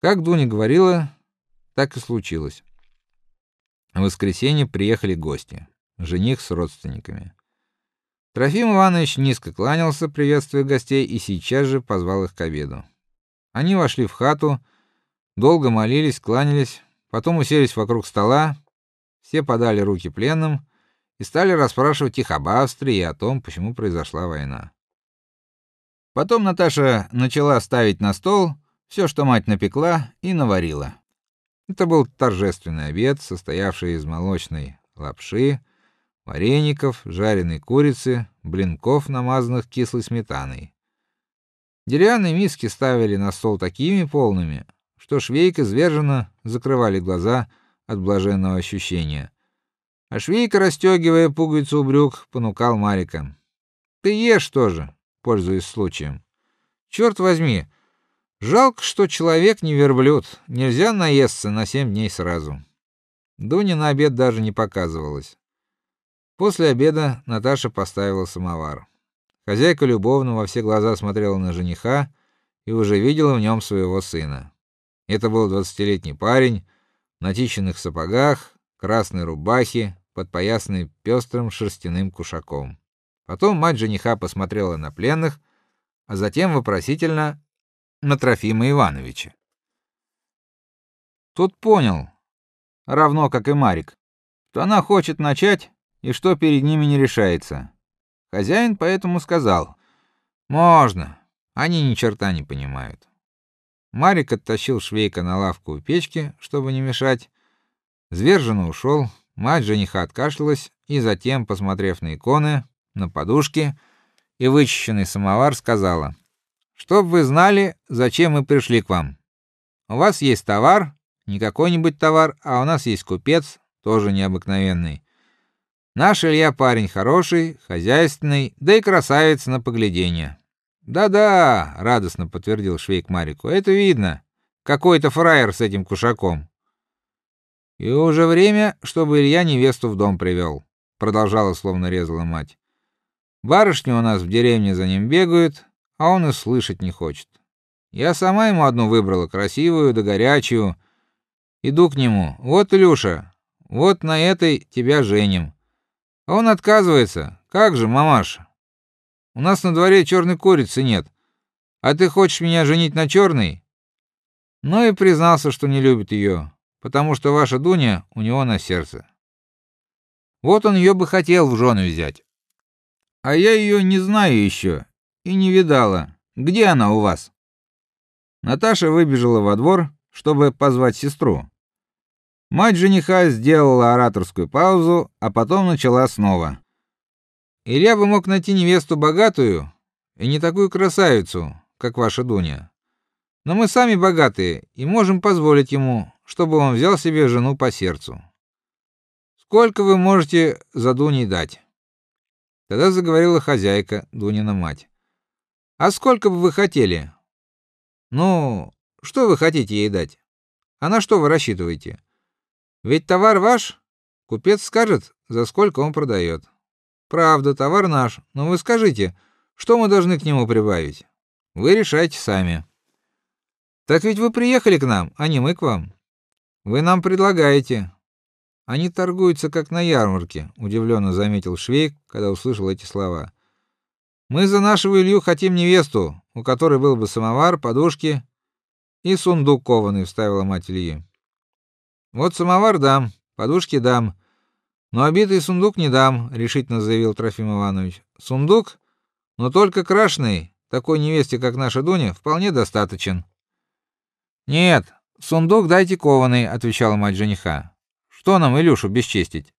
Как Дуня говорила, так и случилось. В воскресенье приехали гости, жених с родственниками. Трофим Иванович низко кланялся, приветствуя гостей, и сейчас же позвал их к обеду. Они вошли в хату, долго молились, кланялись, потом уселись вокруг стола, все подали руки пленным и стали расспрашивать их об Австрии и о том, почему произошла война. Потом Наташа начала ставить на стол все, что мать напекла и наварила. Это был торжественный обед, состоявший из молочной лапши, вареников, жареной курицы, блинков, намазанных кислой сметаной. Деревянные миски ставили на стол такими полными, что швейка зверженно закрывали глаза от блаженного ощущения. А швейка, расстегивая пуговицу у брюк, понукал Марика: "Ты ешь тоже, пользуясь случаем. Черт возьми, Жалко, что человек не верблюд. Нельзя наесться на семь дней сразу. Дуня на обед даже не показывалась. После обеда Наташа поставила самовар. Хозяйка любовно во все глаза смотрела на жениха и уже видела в нем своего сына. Это был двадцатилетний парень в натищенных сапогах, красной рубахе, подпоясанной пестрым шерстяным кушаком. Потом мать жениха посмотрела на пленных, а затем вопросительно на Трофима Ивановича. Тут понял, равно как и Марик, что она хочет начать и что перед ними не решается. Хозяин поэтому сказал: "Можно. Они ни черта не понимают". Марик оттащил швейка на лавку у печки, чтобы не мешать. Зверженно ушел. Мать жениха откашлялась и затем, посмотрев на иконы, на подушки и вычищенный самовар, сказала: Чтоб вы знали, зачем мы пришли к вам. У вас есть товар, не какой-нибудь товар, а у нас есть купец, тоже необыкновенный. Наш Илья парень хороший, хозяйственный, да и красавец на поглядение. Да-да, радостно подтвердил Швейк Марику. Это видно. Какой-то фраер с этим кушаком. И уже время, чтобы Илья невесту в дом привел, продолжала словно резала мать. Барышни у нас в деревне за ним бегают, а он и слышать не хочет. Я сама ему одну выбрала, красивую да горячую. Иду к нему. Вот, Илюша, вот на этой тебя женим. А он отказывается. Как же, мамаша? У нас на дворе черной курицы нет. А ты хочешь меня женить на черной? Ну и признался, что не любит ее, потому что ваша Дуня у него на сердце. Вот он ее бы хотел в жены взять. А я ее не знаю еще и не видала. Где она у вас? Наташа выбежала во двор, чтобы позвать сестру. Мать жениха сделала ораторскую паузу, а потом начала снова. Илья бы мог найти невесту богатую и не такую красавицу, как ваша Дуня. Но мы сами богатые и можем позволить ему, чтобы он взял себе жену по сердцу. Сколько вы можете за Дуней дать? Тогда заговорила хозяйка, Дунина мать. А сколько бы вы хотели? Ну, что вы хотите ей дать? А на что вы рассчитываете? Ведь товар ваш, купец скажет, за сколько он продает. Правда, товар наш, но вы скажите, что мы должны к нему прибавить? Вы решайте сами. Так ведь вы приехали к нам, а не мы к вам. Вы нам предлагаете. Они торгуются как на ярмарке, удивленно заметил Швейк, когда услышал эти слова. Мы за нашего Илью хотим невесту, у которой был бы самовар, подушки и сундук кованый, вставила мать Ильи. Вот самовар дам, подушки дам, но обитый сундук не дам, решительно заявил Трофим Иванович. Сундук, но только крашеный, такой невесте, как наша Дуня, вполне достаточен. Нет, сундук дайте кованый, отвечала мать жениха. Что нам Илюшу бесчестить?